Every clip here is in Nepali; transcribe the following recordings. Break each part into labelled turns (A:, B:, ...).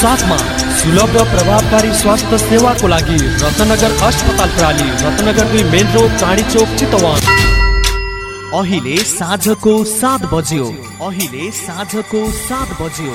A: साथमा सुलभ र प्रभावकारी स्वास्थ्य सेवाको लागि रत्नगर अस्पताल प्राली रत्नगर दुई मेन रोड चाँडी चोक चितवन।
B: अहिले साँझको सात बज्यो। अहिले साँझको सात बज्यो।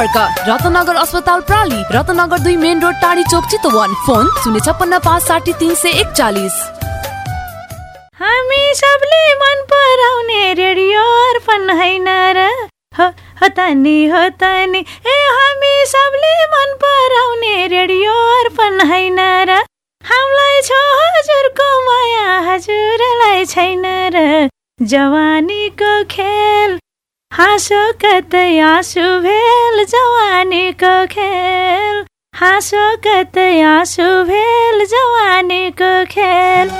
C: सम्पर्क। रत्नगर अस्पताल प्राली रत्नगर दुई मेन रोड टाढी चोक चितवन। फोन शून्य छप्पन्न पाँच साठी तिन सय एकचालिस।
D: हामी सबले मन पराउने रेडियो अर्पण होइन र हो हो त नि हो त नि ए हामी सबले मन पराउने रेडियो अर्पण होइन र हामीलाई छ हजुरको माया हजुरलाई छैन र जवानीको खेल। हाँसो कतै आँसु भेल जवानीको खेल। हाँसो कतै आँसु भेल जवानीको खेल।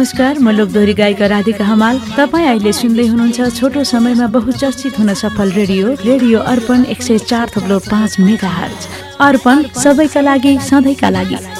D: नमस्कार म लोकदोरी गायिका राधिका हमाल। तपाईँ अहिले सुन्दै हुनुहुन्छ छोटो समयमा बहुचर्चित हुन सफल रेडियो रेडियो अर्पण एक सय चार थप्लो पाँच मेगा हर्ज अर्पण सबैका लागि सधैँका लागि।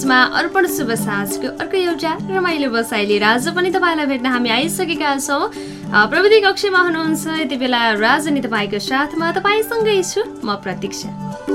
E: मेगाहर्चमा अर्पण शुभ साँझको अर्को एउटा रमाइलो बसाइ लिएर आज पनि तपाईँलाई भेट्न हामी आइसकेका छौँ। प्रविधि कक्षमा हुनुहुन्छ यति बेला राजनी तपाईँको साथमा तपाईँसँगै छु म प्रतीक्षा।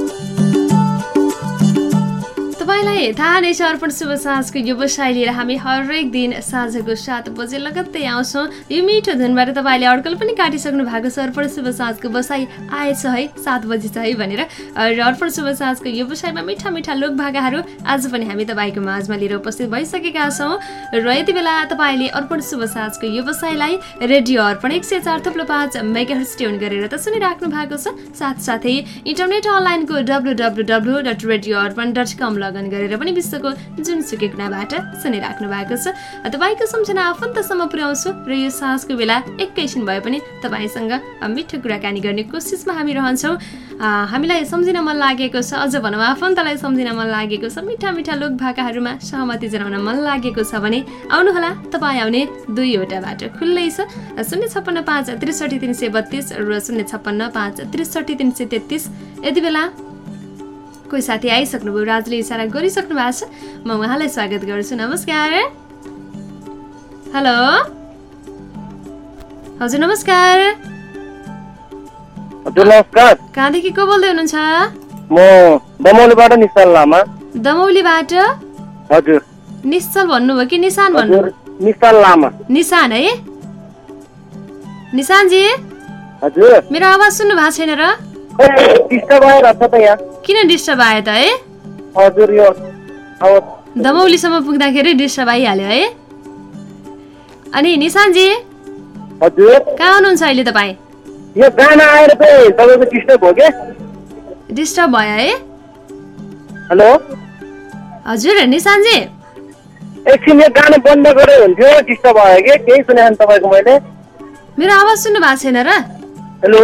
E: तपाईँलाई थाहा नै छ अर्पण शुभ साँझको व्यवसाय लिएर हामी हरेक दिन साँझको सात बजे लगत्तै आउँछौँ। यो मिठो धुनबाट तपाईँले अड्कल पनि काटिसक्नु भएको छ। अर्पण शुभ साँझको बसाइ आएछ है सात बजी छ है भनेर। र अर्पण शुभ साँझको व्यवसायमा मिठा मिठा लोक भाकाहरू आज पनि हामी तपाईँको माझमा लिएर उपस्थित भइसकेका छौँ। र यति बेला तपाईँले अर्पण शुभ साँझको व्यवसायलाई रेडियो अर्पण एक सय चार थुप्रो पाँच मेगाहर्स ट्युन गरेर त सुनिराख्नु भएको छ। साथसाथै इन्टरनेट अनलाइनको W W W dot radio Arpan dot com login गरेर पनि विश्वको जुनसुकै कुनाबाट सुनिराख्नु भएको छ। तपाईँको सम्झना आफन्तसम्म पुर्याउँछु र यो साँझको बेला एकैछिन भए पनि तपाईँसँग मिठो कुराकानी गर्ने कोसिसमा हामी रहन्छौँ। हामीलाई सम्झिन मन लागेको छ अझ भनौँ आफन्तलाई सम्झिन मन लागेको छ मिठा मिठा लोक भाकाहरूमा सहमति जनाउन मन लागेको छ भने आउनुहोला तपाईँ आउने दुईवटा बाटो खुल्लै छ। शून्य छप्पन्न पाँच त्रिसठी तिन सय बत्तिस र शून्य छप्पन्न पाँच त्रिसठी तिन सय तेत्तिस। यति बेला कोही साथी आइसक्नुभयो राजले इसारा गरिसक्नु भएको छ। म उहाँलाई स्वागत गर्छु। नमस्कार। हेलो। हजुर नमस्कार।
F: नमस्कार।
E: कहाँदेखि को बोल्दै हुनुहुन्छ?
F: म दमौलीबाट निशाल लामा।
E: दमौलीबाट?
F: हजुर।
E: निश्चल भन्नुभयो कि निशान भन्नु
F: निशाल लामा।
E: निशान है? निशानजी?
F: हजुर।
E: मेरो आवाज सुन्नु भएको छैन र? किन डिस्टर्ब आयो त है?
F: हजुर यो
E: दमौलीसम्म पुग्दाखेरि डिस्टर्ब आइहाल्यो है? अनि निशानजी
F: हजुर।
E: कहाँ हुनुहुन्छ अहिले तपाईँ?
F: यो गाना आएर तपाईँको डिस्टर्ब हो क्या?
E: डिस्टर्ब भयो है?
F: हेलो।
E: हजुर निशानजी।
F: एकछिन यो गाना बन्द गरे हुन्थ्यो डिस्टर्ब भयो कि? केही छैन तपाईँको मैले।
E: मेरो आवाज सुन्नु भएको छैन र।
F: हेलो।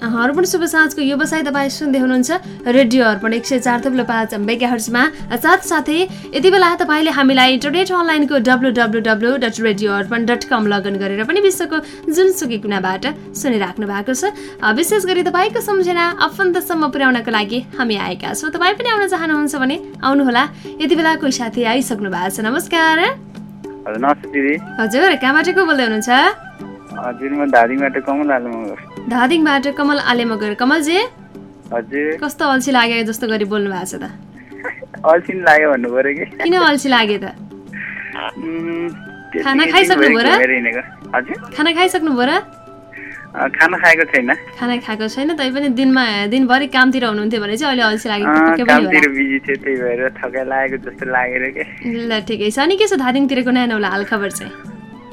E: अर्पण शुभ साँझको व्यवसाय तपाईँ सुन्दै हुनुहुन्छ रेडियो अर्पण एक सय चार थप्लो पाँच मेगाहर्जमा। साथसाथै यति बेला तपाईँले हामीलाई इन्टरनेट अनलाइनको W W W dot radio Arpan dot com login गरेर पनि विश्वको जुनसुकै कुनाबाट सुनिराख्नु भएको छ। विशेष गरी तपाईँको सम्झना आफन्तसम्म पुर्याउनको लागि हामी आएका छौँ। तपाईँ पनि आउन चाहनुहुन्छ भने आउनुहोला। यति बेला कोही साथी आइसक्नु भएको छ। नमस्कार।
G: हजुर नमस्ते दिदी।
E: हजुर कहाँबाट को बोल्दै हुनुहुन्छ?
G: धादिङबाट कमल आलु
E: आलेमगर कमलजी कस्तो अल्छी लाग्यो जस्तो गरी बोल्नु भएको छ त?
G: लाग्यो भन्नु कि।
E: किन अल्छी लाग्यो त? खाना
G: दिन
E: खाइसक्नु
G: भरि
E: भयो र? खाना खाइसक्नु भयो र?
G: खाना खाएको छैन।
E: खाना खाएको छैन तैपनि दिनमा दिनभरि कामतिर हुनुहुन्थ्यो भने चाहिँ अहिले अल्छी लागेको पनि ल ठिकै छ। अनि के छ धादिङतिरको न्यानो होला हालखबर चाहिँ?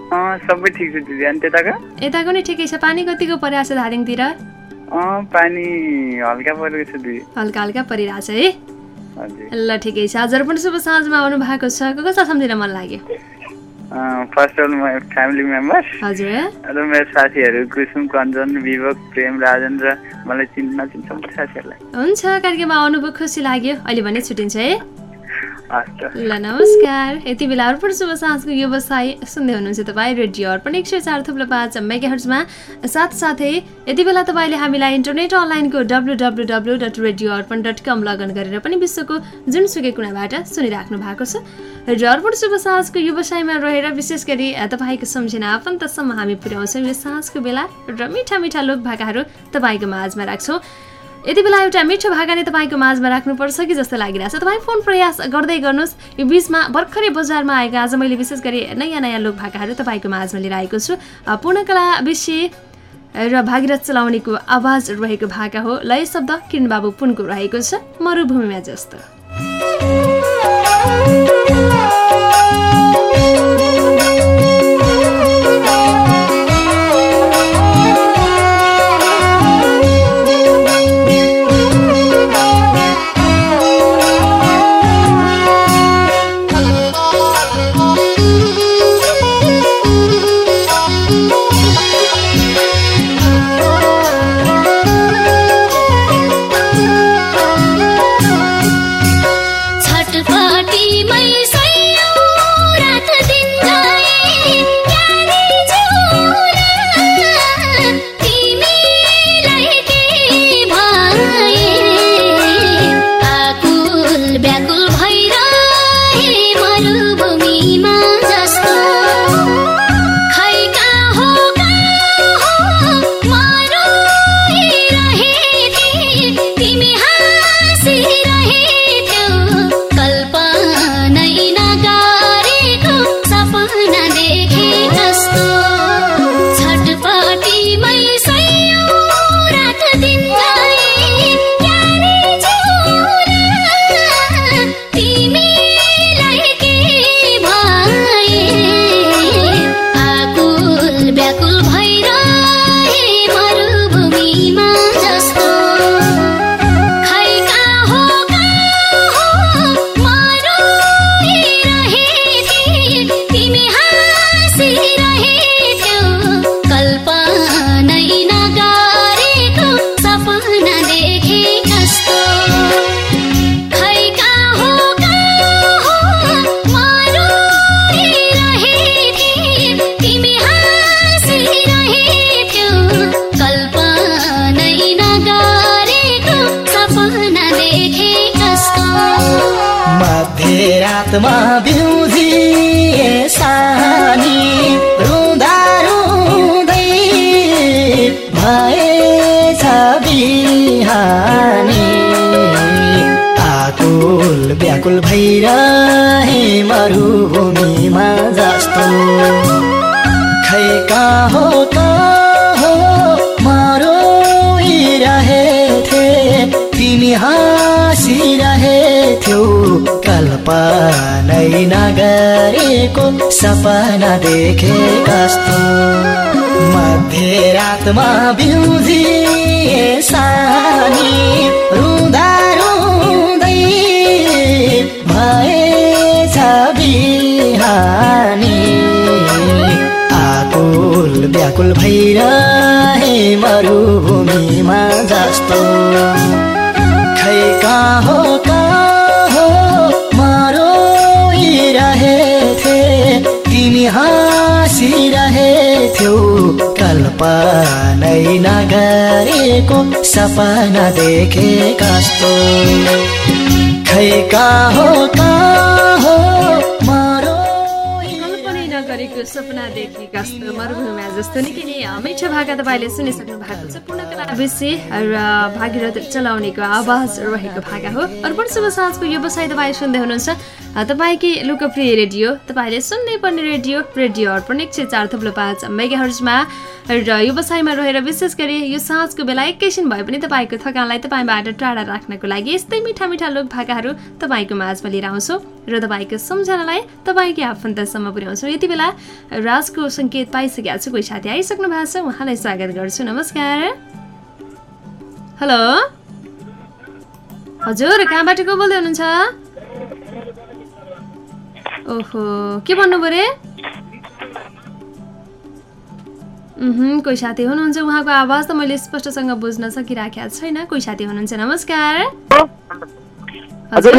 G: सबै ठिक छ दिदी। अनि त्यताको?
E: यताको नि ठिकै छ। पानी कतिको परिरहेको छ धादिङतिर
G: पानी हल्का परेको छ दिदी।
E: हल्का हल्का परिरहेको छ है ल ठिकै छ। हजुर पनि शुभ साँझमा आउनु भएको छ। को कसलाई सम्झिन मन लाग्यो?
G: फर्स्ट अफ म फ्यामिली मेम्बर
E: हजुर।
G: र मेरो साथीहरू कुसुम कञ्चन विवेक प्रेम राजन र मलाई चिन् नचिन् सबै साथीहरूलाई।
E: हुन्छ कार्यक्रममा आउनुभयो खुसी लाग्यो। अहिले भने छुट्टिन्छ है? ल नमस्कार यति बेला अर्पण शुभ साँझको व्यवसाय सुन्दै हुनुहुन्छ तपाईँ रेडियो अर्पण एक सय चार थुप्रो पाँच मेगाहर्जमा साथसाथै यति बेला तपाईँले हामीलाई इन्टरनेट अनलाइनको W W W dot radio Arpan dot com login गरेर पनि विश्वको जुनसुकै कुनाबाट सुनिराख्नु भएको छ र अर्पण शुभ साँझको व्यवसायमा रहेर विशेष गरी तपाईँको सम्झना आफन्तसम्म हामी पुर्याउँछौँ यो साँझको बेला र मिठा मिठा लोक भाकाहरू तपाईँको माझमा राख्छौँ यति बेला एउटा मिठो भाका नै तपाईँको माझमा राख्नुपर्छ कि जस्तो लागिरहेछ। तपाईँ फोन प्रयास गर्दै गर्नुहोस्। यो बिचमा भर्खरै बजारमा आएको आज मैले विशेष गरी नयाँ नयाँ लोक भाकाहरू तपाईँको माझमा लिएर आएको छु पूर्णकला विषय र भागीरथ चलाउनेको आवाज रहेको भाका हो। लय शब्द किरण बाबु पुनको रहेको छ। मरुभूमिमा जस्तो।
H: कल्पनै नगरेको सपना देखे कस्तो
I: मध्यरातमा बिउजिए सानी रुँदा रुँदै
J: भएछ बिहानी। आकुल व्याकुल भइरहे मरुभूमिमा जस्तो। खै कहाँ हो तिमी हाँसिरहेथ्यौ। कल्पनै नगरेको सपना देखे कस्तो। खै कहाँ हो कहाँ हो
E: सपना देखे कस्तो। मरुभूमिमा जस्तो निकै नै मिठो भाका तपाईँले सुनिसक्नु भएको छ। पूर्णकला विषय र भागीरथ चलाउनेको आवाज रहेको भाका हो। अर्पण शुभ साँझको व्यवसाय तपाईँ सुन्दै हुनुहुन्छ। तपाईँकै लोकप्रिय रेडियो तपाईँले सुन्नै पर्ने रेडियो रेडियो अर्पण एक सय चार थुप्रो पाँच मेगा हर्जमा र व्यवसायमा रहेर विशेष गरी यो साँझको बेला एकैछिन भए पनि तपाईँको थकानलाई तपाईँबाट टाढा राख्नको लागि यस्तै मिठा मिठा लोक भाकाहरू तपाईँको माझमा लिएर आउँछौँ र तपाईँको सम्झनालाई तपाईँकै आफन्तसम्म पुर्याउँछौँ। यति बेला राजको सङ्केत पाइसकेको छु। कोही साथी आइसक्नु भएको छ उहाँलाई स्वागत गर्छु। नमस्कार। हेलो। हजुर कहाँबाट को बोल्दै हुनुहुन्छ? ओहो के भन्नुभयो रे कोही साथी हुनुहुन्छ उहाँको आवाज त मैले स्पष्टसँग बुझ्न सकिराखेको छैन। कोही साथी हुनुहुन्छ नमस्कार।
K: हजुर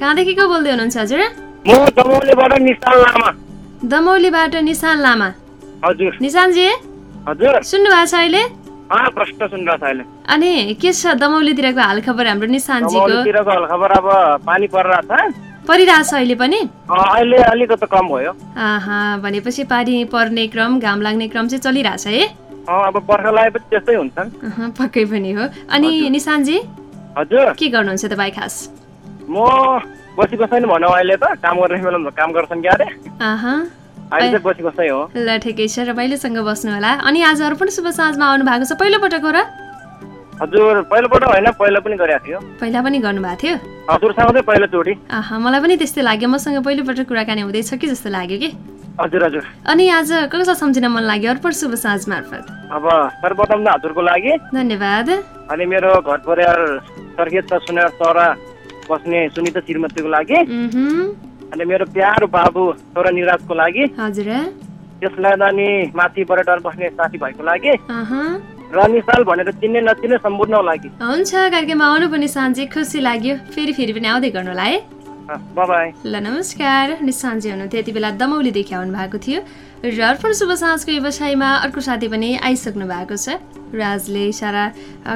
E: कहाँदेखि को बोल्दै हुनुहुन्छ हजुर?
K: दमौलीबाट निशान लामा। हजुर।
E: निशानजी?
K: हजुर।
E: सुन्नु भएको छ अहिले? अनि के छ दमौलीतिरको हालखबर हाम्रो निशानजीको?
K: हलखबर अब पानी परिरहेको छ
E: परिरहेछ अहिले पनि?
K: अहिले अलिकति कम भयो।
E: भनेपछि पानी पर्ने क्रम घाम लाग्ने क्रम चाहिँ चलिरहेछ है?
K: अब बर्खा लगाएपछि त्यस्तै हुन्छ
E: पक्कै पनि हो। अनि निशानजी
K: हजुर।
E: के गर्नुहुन्छ तपाईँ खास?
K: म बसी बसाइ भनौँ अहिले त। काम गर्ने बेलामा काम गर्छन् क्या अरे
E: ल ठिकै छ। रमाइलोसँग बस्नु होला। अनि आज अर्पण शुभ साँझमा आउनु भएको छ। पहिलोपटक हो र?
K: हजुर पहिलोपल्ट होइन पहिला पनि गरेको थियो।
E: पहिला पनि गर्नुभएको थियो?
K: हजुरसँग चाहिँ पहिलोचोटि
E: मलाई पनि त्यस्तै लाग्यो। मसँग पहिलोपटक कुराकानी हुँदैछ कि जस्तो लाग्यो कि?
K: हजुर हजुर।
E: अनि आज कसलाई सम्झिन मन लाग्यो? अर्पण शुभ साँझ मार्फत।
K: अब सर्वप्रथम त हजुरको लागि।
E: धन्यवाद।
K: अनि मेरो घर परिवार स्वर्गीय त सुनेर चरा बस्ने सुनिता श्रीमतीको लागि। अनि मेरो प्यारो बाबु छोरा निराजको लागि।
E: हजुर।
K: त्यसलाई अनि माथि पर्यटन बस्ने साथीभाइको लागि।
E: अहँ,
K: र निशाल भनेर चिन्ने नचिन्ने सम्पूर्णको लागि
E: हुन्छ कार्यक्रममा आउनु पनि साँझे खुसी लाग्यो। फेरि फेरि पनि आउँदै गर्नु होला है ल नमस्कार। निशान्जी हुनुहुन्थ्यो यति बेला दमौलीदेखि आउनु भएको थियो। र अर्पण शुभ साँझको व्यवसायमा अर्को साथी पनि आइसक्नु भएको छ। राजले इसारा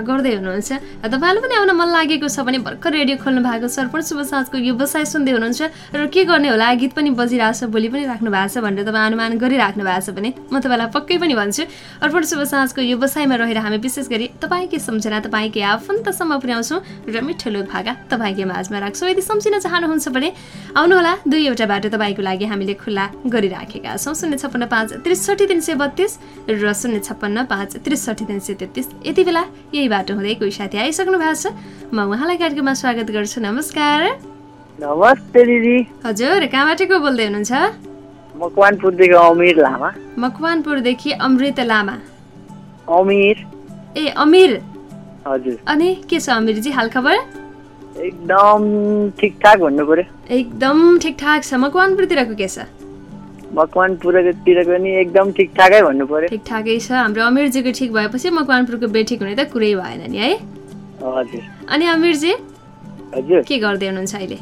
E: गर्दै हुनुहुन्छ। तपाईँलाई पनि आउन मन लागेको छ भने भर्खर रेडियो खोल्नु भएको छ। अर्पण शुभ साँझको व्यवसाय सुन्दै हुनुहुन्छ। र के गर्ने होला? गीत पनि बजिरहेको छ भोलि पनि राख्नु भएको छ भनेर तपाईँ अनुमान गरिराख्नु भएको छ भने म तपाईँलाई पक्कै पनि भन्छु अर्पण शुभ साँझको व्यवसायमा रहेर हामी विशेष गरी तपाईँकै सम्झना तपाईँकै आफन्तसम्म पुर्याउँछौँ र मिठो लोक भागा तपाईँकै माझमा राख्छौँ। यदि सम्झिन चाहनुहुन्छ भने आउनुहोला दुईवटा बाटो तपाईँको लागि हामीले खुल्ला गरिराखेका छौँ। शून्य छप्पन्न पाँच त्रिसठी तिन सय बत्तिस र शून्य छप्पन्न पाँच त्रिसठी तिन सय तेत्तिस। यति बेला यही बाटो हुँदै कोही साथी आइसक्नु भएको छ। म उहाँलाई कार्यक्रममा स्वागत गर्छु। नमस्कार।
K: नमस्ते दिदी।
E: हजुर कहाँबाट को बोल्दै हुनुहुन्छ?
K: मकवानपुरदेखि अमिर लामा।
E: मकवानपुरदेखि अमृत लामा।
K: अमिर।
E: ए अमिर।
K: हजुर।
E: अनि के छ अमिरजी हालखबर
K: एकदम ठिकठाक भन्नु पर्यो
E: एकदम ठिकठाक छ। मकवानपुरतिरको के छ?
K: मकवानपुरतिर पनि एकदम ठिकठाकै भन्नु पर्यो।
E: ठिकठाकै छ। हाम्रो अमिरजीको ठिक भएपछि मकवानपुरको बेठिक हुने त कुरै भएन नि है।
K: हजुर।
E: अनि अमिरजी
K: हजुर।
E: के गर्दै हुनुहुन्छ अहिले?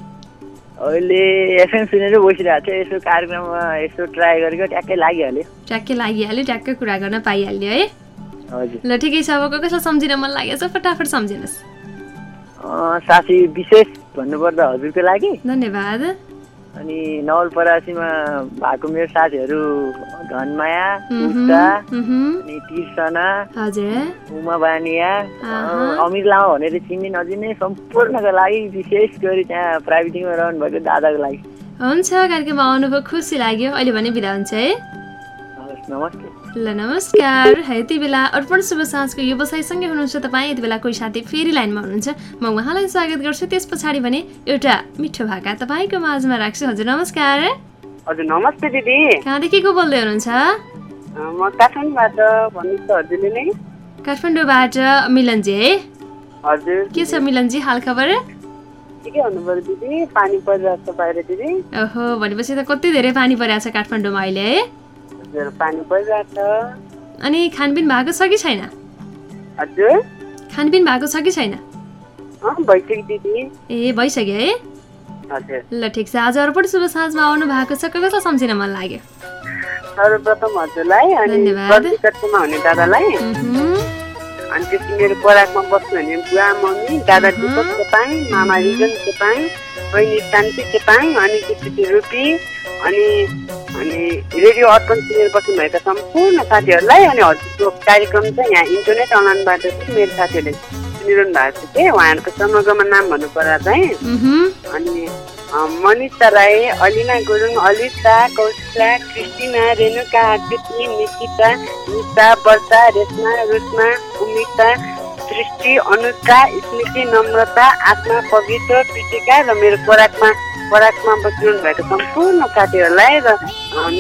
K: अहिले एफएम सुनेर बसिरहेको थियो यसो कार्यक्रममा यसो ट्राई गरेको ट्याक्कै लागिहाल्यो।
E: ट्याक्कै लागिहाल्यो ट्याक्कै कुरा गर्न पाइहाल्यो है।
K: हजुर।
E: ल ठिकै छ। अब कसलाई सम्झिन मन लागेको छ? फटाफट सम्झिनुहोस्।
K: साथी विशेष भन्नुपर्दा हजुरको लागि।
E: धन्यवाद।
K: अनि नवलपरासीमा भएको मेरो साथीहरू धनमाया अनि तिर्सना उमा बानिया
E: आहा।
K: अँ, अमिर लामा भनेर चिन्ने नचिन्ने सम्पूर्णको लागि विशेष गरी त्यहाँ प्राइभेटिङमा रहनु भएको दादाको लागि।
E: हुन्छ कार्यक्रममा आउनुभयो खुसी लाग्यो। अहिले भने बिदा हुन्छ है।
K: हवस् नमस्ते।
E: ल नमस्कार। यति बेला अर्पण शुभ साँझको व्यवसायसँगै हुनुहुन्छ तपाईँ। यति बेला कोही साथी फेरि लाइनमा हुनुहुन्छ। म उहाँलाई स्वागत गर्छु। त्यस पछाडि भने एउटा मिठो भाका तपाईँको माझमा राख्छु। हजुर नमस्कार।
L: हजुर नमस्ते दिदी।
E: कहाँदेखि को बोल्दै हुनुहुन्छ?
L: म काठमाडौँबाट भन्नुहोस् हजुरले नै।
E: काठमाडौँबाट मिलनजी है?
L: हजुर।
E: के छ मिलनजी हाल खबर?
L: दिदी। पानी परिरहेको छ बाहिर दिदी।
E: ओहो भनेपछि त कति धेरै पानी परिरहेको छ काठमाडौँमा अहिले है?
L: हजुर पानी परिरहेको छ।
E: अनि खानपिन भएको छ कि छैन?
L: हजुर।
E: खानपिन भएको छ कि छैन?
L: भइसक्यो दिदी।
E: ए भइसक्यो है।
L: हजुर।
E: ल ठिक छ। आज अर्पण शुभ साँझमा आउनु भएको छ। कसलाई सम्झिन मन लाग्यो?
L: सर्वप्रथम हजुरलाई अनि हुने दादालाई। अनि त्यसपछि मेरो पराकमा बस्नु हुने बुवा मम्मी दादा दिपक चेपाङ मामा रिजन चेपाङ बहिनी शान्ति चेपाङ अनि त्यसपछि रुपी अनि अनि रेडियो अर्पण सुनेर बस्नुभएका सम्पूर्ण साथीहरूलाई अनि हजुरको कार्यक्रम चाहिँ यहाँ इन्टरनेट अनलाइनबाट चाहिँ मेरो साथीहरूले सुनिरहनु भएको छ कि? उहाँहरूको समग्रमा नाम भन्नु पर्दा चाहिँ अनि मनिषा राई अलिना गुरुङ अलिसा कौशिला क्रिस्टिना रेणुका कृति निकिता निता वर्षा रेशमा रुस्मा उमिता सृष्टि अनुष्का स्मृति नम्रता आत्मा पवित्र प्रीतिका र मेरो पराकमा पराकमा बसिरहनु भएको सम्पूर्ण साथीहरूलाई र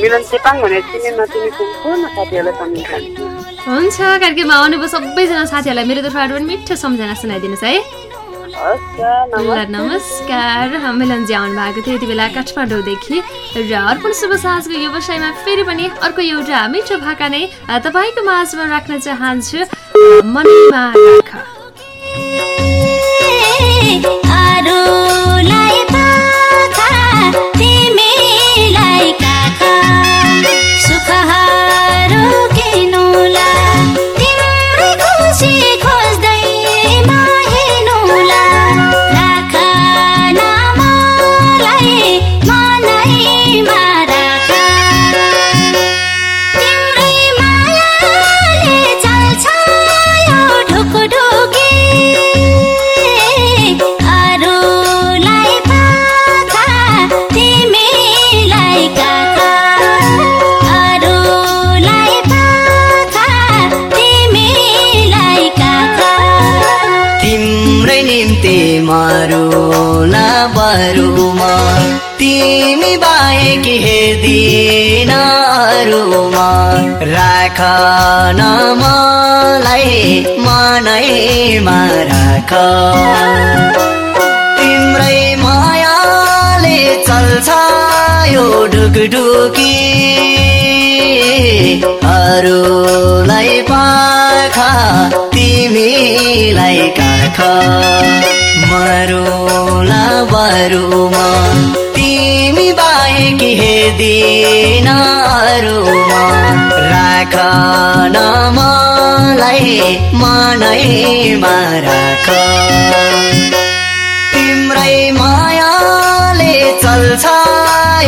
L: मिलन चेपाङ भनेर चिने नचिने सम्पूर्ण साथीहरूलाई सम्झिन चाहन्छु।
E: हुन्छ कार्यक्रममा आउनुभयो सबैजना साथीहरूलाई। मेरो तर्फबाट पनि मिठो सम्झना सुनाइदिनुहोस् है। नमस्कार। मिलनजी आउनु भएको थियो यति बेला काठमाडौँदेखि। र अर्पण शुभ साँझको व्यवसायमा फेरि पनि अर्को एउटा मिठो भाका नै तपाईँको माझमा राख्न चाहन्छु। मनैमा राख
J: हेर्दिन अरूमा राख न मलाई मनैमा राख। तिम्रै मायाले चल्छ यो ढुकढुकी। अरूलाई पाखा तिमीलाई काख मरुला बरुमा तिमी बाहेक अरूमा। राख न मलाई मनैमा राख तिम्रै मायाले चल्छ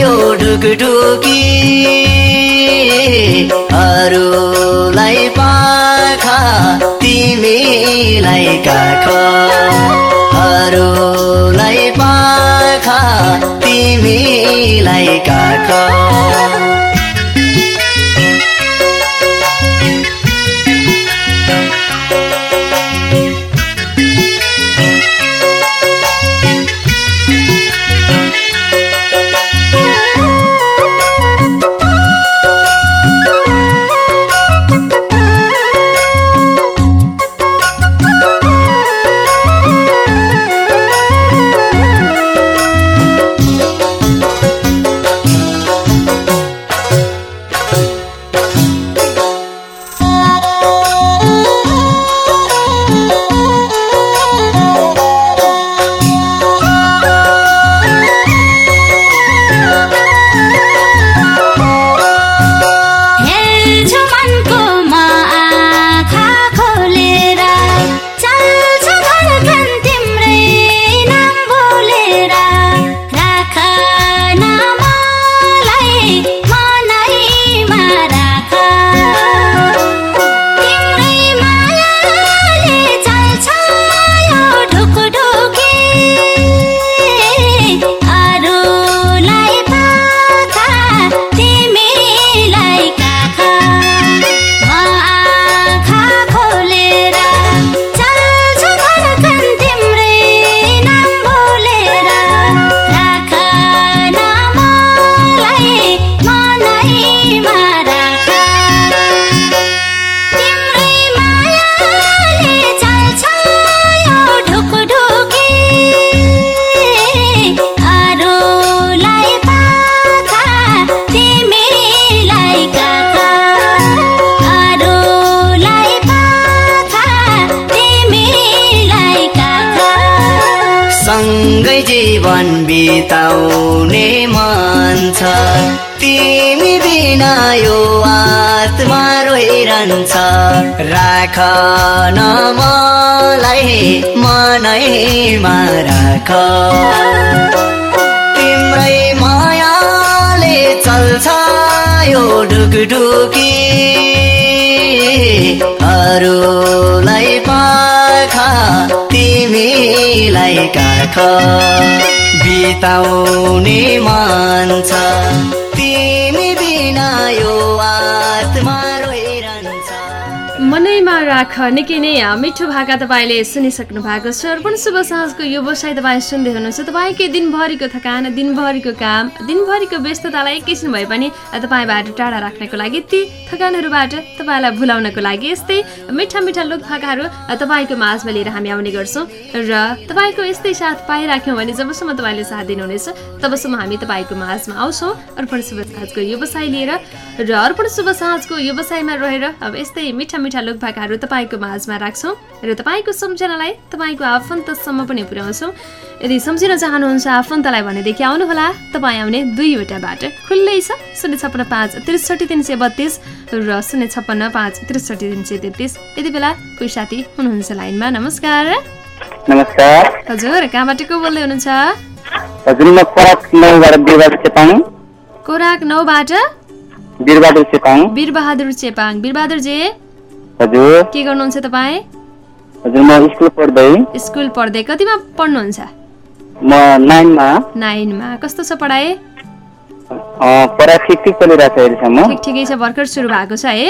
J: यो ढुकढुकी। अरूलाई पाखा तिमीलाई काख सँगै जीवन बिताउने मन छ। तिमी बिना यो आत्मा रोइरहन्छ। राख न मलाई मनैमा राख। तिम्रै मायाले चल्छ यो ढुकढुकी। अरूलाई तिमीलाई काख बिताउने मन छ।
E: राख। निकै नै मिठो भाका तपाईँले सुनिसक्नु भएको छ। अर्पण शुभ साँझको यो बसाइ तपाईँ सुन्दै हुनुहुन्छ। तपाईँकै दिनभरिको थकान दिनभरिको काम दिनभरिको व्यस्ततालाई एकैछिन भए पनि तपाईँबाट टाढा राख्नको लागि ती थकानहरूबाट तपाईँलाई भुलाउनको लागि यस्तै मिठा मिठा लोक भाकाहरू तपाईँको माझमा लिएर हामी आउने गर्छौँ। र तपाईँको यस्तै साथ पाइराख्यौँ भने जबसम्म तपाईँले साथ दिनुहुनेछ तबसम्म हामी तपाईँको माझमा आउँछौँ। अर्पण शुभ साँझको व्यवसाय लिएर र अर्पण शुभ साँझको व्यवसायमा रहेर अब यस्तै मिठा मिठा लोक तपाईँको माझमा राख्छौँ। र तपाईँको सम्झनालाई तपाईँको आफन्तसम्म पनि पुर्याउँछौँ। यदि सम्झिन चाहनुहुन्छ आफन्तलाई भनेदेखि आउनुहोला। तपाईँ आउने दुईवटा बाटो खुल्लै छ। शून्य छप्पन्न पाँच त्रिसठी तिन सय बत्तिस र शून्य छप्पन्न पाँच त्रिसठी तिन सय तेत्तिस। यति बेला कोही साथी हुनुहुन्छ लाइनमा नमस्कार।
M: नमस्कार।
E: हजुर कहाँबाट को बोल्दै हुनुहुन्छ?
M: हजुर म खोराक नौबाट बिरबहादुर चेपाङ।
E: कोराक
M: बिरबहादुर चेपाङ।
E: चेपाङ। वीरबहादुरजी
M: हजुर।
E: के गर्नुहुन्छ तपाईँ?
M: हजुर म स्कुल पढ्दै।
E: स्कुल पढ्दै। कतिमा पढ्नुहुन्छ?
M: म नाइनमा।
E: नाइनमा। कस्तो छ पढाइ?
M: पढाइ ठिक ठिक चलिरहेको छ अहिलेसम्म।
E: ठिक ठिकै छ। भर्खर सुरु भएको छ है।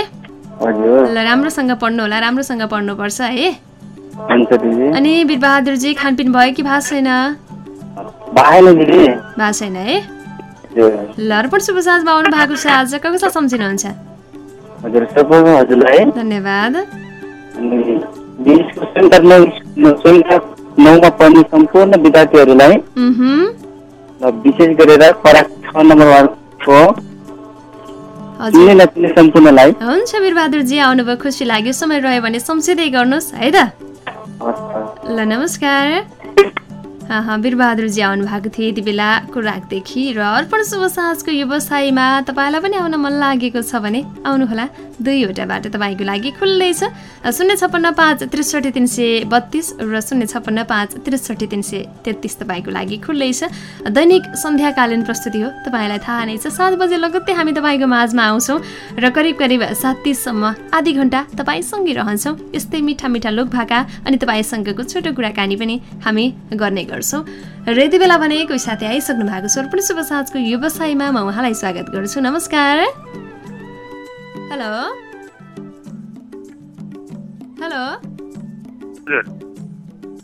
M: हजुर।
E: ल राम्रोसँग पढ्नु होला। राम्रोसँग पढ्नुपर्छ है। अनि वीरबहादुरजी खानपिन भयो कि भएको छैन? भएको छैन है। ल अर्पण शुभ साँझमा आउनु भएको छ आज। कसलाई सम्झिनुहुन्छ?
M: हजुर सबै हजुरलाई
E: धन्यवाद।
M: नौमा पढ्ने सम्पूर्ण विद्यार्थीहरूलाई विशेष गरेर खोराक छ चिन्ने नचिन्ने सम्पूर्णलाई।
E: हुन्छ वीरबहादुरजी आउनुभयो खुसी लाग्यो समय रह्यो भने सम्झिँदै गर्नुहोस् है त? ल नमस्कार। वीरबहादुरजी आउनु भएको थियो यति बेलाको रागदेखि र अर्पण शुभ साँझको व्यवसायमा तपाईँलाई पनि आउन मन लागेको छ भने आउनुहोला। दुईवटा बाटो तपाईँको लागि खुल्लै छ शून्य छप्पन्न पाँच त्रिसठी तिन सय बत्तिस र शून्य छप्पन्न पाँच त्रिसठी तिन सय तेत्तिस तपाईँको लागि खुल्लै छ दैनिक सन्ध्याकालीन प्रस्तुति हो तपाईँलाई थाहा नै छ। सात बजे लगत्तै हामी तपाईँको माझमा आउँछौँ र करिब करिब सात तिससम्म आधी घन्टा तपाईँसँगै रहन्छौँ। यस्तै मिठा मिठा लोक भाका अनि तपाईँसँगको छोटो कुराकानी पनि हामी गर्ने गर्छौँ। र यति बेला भने कोही साथी आइसक्नु भएको छ अर्पण शुभ साँझको व्यवसायमा म उहाँलाई स्वागत गर्छु। नमस्कार। हेलो हेलो
M: हजुर।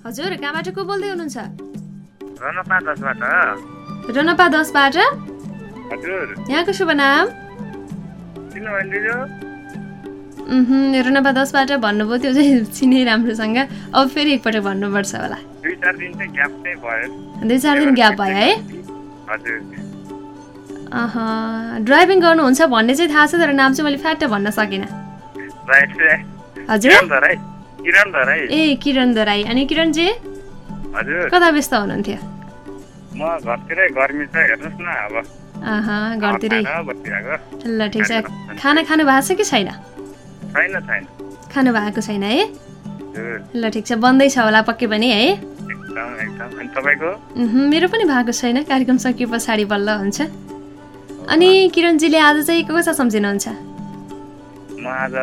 E: हजुर कहाँबाट को बोल्दै हुनुहुन्छ?
M: रनपा दसबाट।
E: रनपा दसबाट?
M: हजुर।
E: यहाँको शुभ नाम? रनपा दसबाट भन्नुभयो त्यो चाहिँ चिने राम्रोसँग। अब फेरि एकपल्ट भन्नुपर्छ होला।
M: दुई चार दिन ग्याप भयो
E: है?
M: हजुर।
E: ड्राइभिङ गर्नुहुन्छ भन्ने चाहिँ थाहा छ तर नाम चाहिँ मैले फ्याट्ट भन्न सकिनँ। हजुर। ए किरण दराई अनि किरणजी कता व्यस्त हुनुहुन्थ्यो?
M: घरतिरै
E: ल ठिक छ। खाना खानु भएको छ कि छैन? खानु भएको छैन है? ल ठिक छ। बन्दैछ होला पक्कै पनि है? मेरो पनि भएको छैन। कार्यक्रम सकिए पछाडि बल्ल हुन्छ। अनि किरणजीले आज चाहिँ को कसलाई सम्झिनुहुन्छ?
M: म आज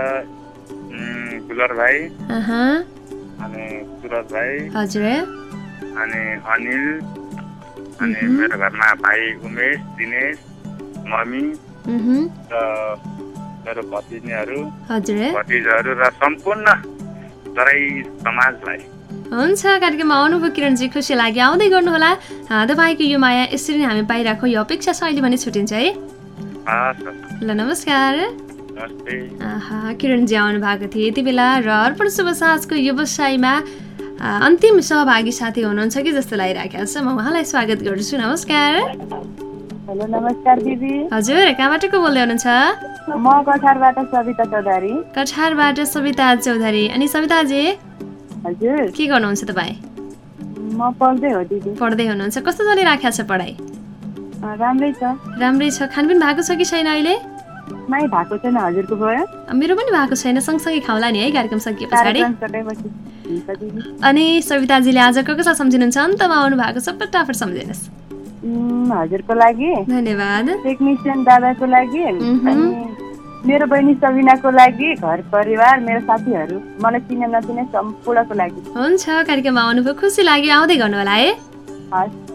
M: गुलर भाइ। अनि सुरज भाइ।
E: हजुर।
M: अनि अनिल। अनि मेरो घरमा भाइ उमेश दिनेश मम्मी। र मेरो भतिनीहरू। भतिजाहरू र सम्पूर्ण तराई समाजलाई।
E: हुन्छ कार्यक्रममा आउनुभयो किरणजी खुसी लाग्यो। आउँदै गर्नुहोला। तपाईँको यो माया यसरी नै हामी पाइरहेको यो अपेक्षा छ अहिले भने छुट्टिन्छ है? ल नमस्कार। किरणजी आउनु भएको थियो यति बेला र अर्पण शुभ साँझको व्यवसायमा अन्तिम सहभागी साथी हुनुहुन्छ कि जस्तो लागिरहेको छ। म उहाँलाई स्वागत गर्छु नमस्कार।
N: हेलो नमस्कार दिदी।
E: हजुर कहाँबाट को बोल्दै हुनुहुन्छ?
N: म कठारबाट सविता चौधरी।
E: कठारबाट सविता चौधरी। अनि सविताजी?
N: हजुर।
E: के गर्नुहुन्छ तपाईँ
N: म पढ्दै हो दिदी।
E: पढ्दै हुनुहुन्छ। कस्तो चलिराखेको छ पढाइ?
N: राम्रै छ।
E: राम्रै छ। खानपिन भएको छ कि छैन अहिले?
N: भएको छैन हजुरको भयो।
E: मेरो पनि भएको छैन। सँगसँगै खाउँला नि है कार्यक्रम सकिए पछाडि। अनि सविताजीले आज को कसलाई सम्झिनुहुन्छ? अन्तमा आउनु भएको छ। फटाफट सम्झिनुहोस्।
N: हजुरको लागि।
E: धन्यवाद।
N: टेक्निसियन दादाको लागि। मेरो बहिनी सबिनाको लागि घर परिवार मेरो साथीहरू मलाई चिने नचिने सम्पूर्णको लागि।
E: हुन्छ कार्यक्रममा आउनुभयो। खुसी लाग्यो आउँदै गर्नु होला है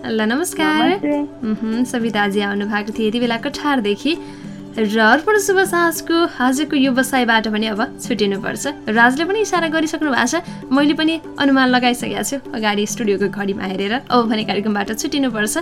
E: ल नमस्कार। सविताजी आउनु भएको थियो यति बेला कठारदेखि। र अर्पण शुभ साँझको आजको व्यवसायबाट पनि अब छुटिनुपर्छ। राजले पनि इसारा गरिसक्नु भएको छ। मैले पनि अनुमान लगाइसकेको छु अगाडि स्टुडियोको घडीमा हेरेर अब भने कार्यक्रमबाट छुटिनुपर्छ।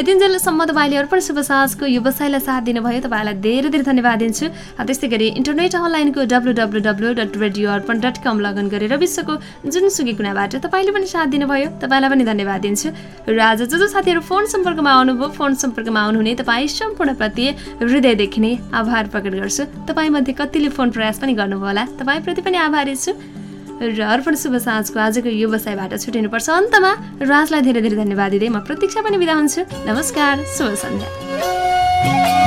E: यतिन्जेलसम्म तपाईँले अर्पण शुभ साँझको व्यवसायलाई साथ दिनुभयो। तपाईँलाई धेरै धेरै धन्यवाद दिन्छु। त्यस्तै गरी इन्टरनेट अनलाइनको W W W dot radio Arpan dot com login गरेर विश्वको जुनसुकै कुनाबाट तपाईँले पनि साथ दिनुभयो। तपाईँलाई पनि धन्यवाद दिन्छु। र आज जो जो साथीहरू फोन सम्पर्कमा आउनुभयो फोन सम्पर्कमा आउनुहुने तपाईँ सम्पूर्णप्रति हृदयदेखि नै आभार प्रकट गर्छु। तपाईँमध्ये कतिले फोन प्रयास पनि गर्नुभयो होला। तपाईँप्रति पनि आभारी छु र अर्पण शुभ साँझको आजको व्यवसायबाट छुटिनुपर्छ। अन्तमा राजलाई धेरै धेरै धन्यवाद दिँदै म प्रतीक्षा पनि बिदा हुन्छु। नमस्कार शुभ सन्ध्या।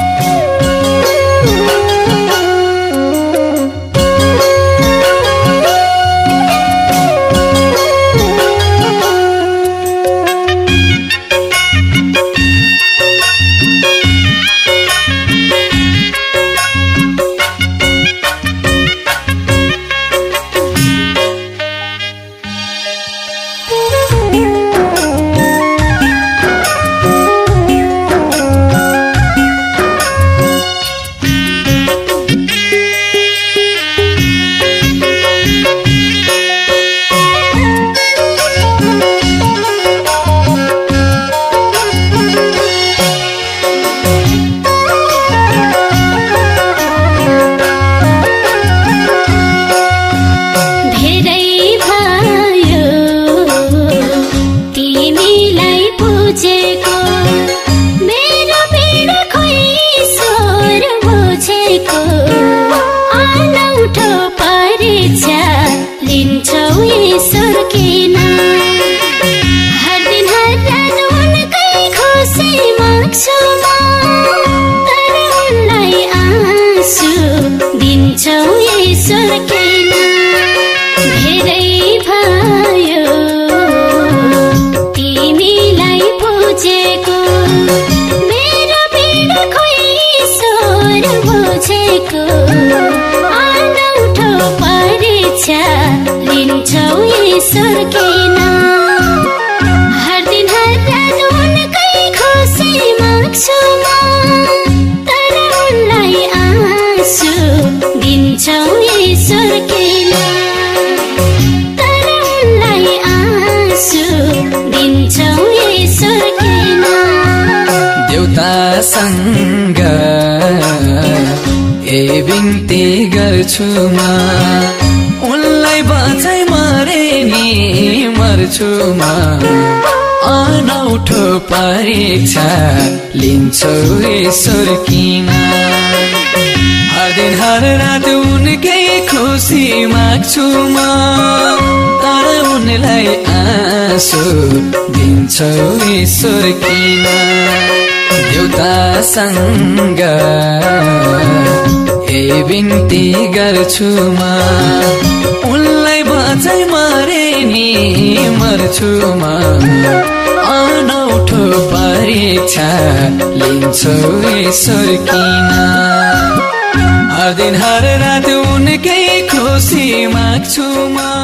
O: ईश्वर किन
P: देउतासँग ए बिन्ती गर्छु म। उनलाई बचाइ मरे नि मर्छु म। अनौठो परीक्षा लिन्छौ हर दिन हर रात उनकै खुसी माग्छु म। तर उनलाई आँसु दिन्छौ ईश्वर किन? देउतासँग ए बिन्ती गर्छु म। उनलाई बचाइ मरे नि मर्छु म। अनौठो परीक्षा लिन्छौ ईश्वर किन? दिन हर रात उनकै खुसी माग्छु म।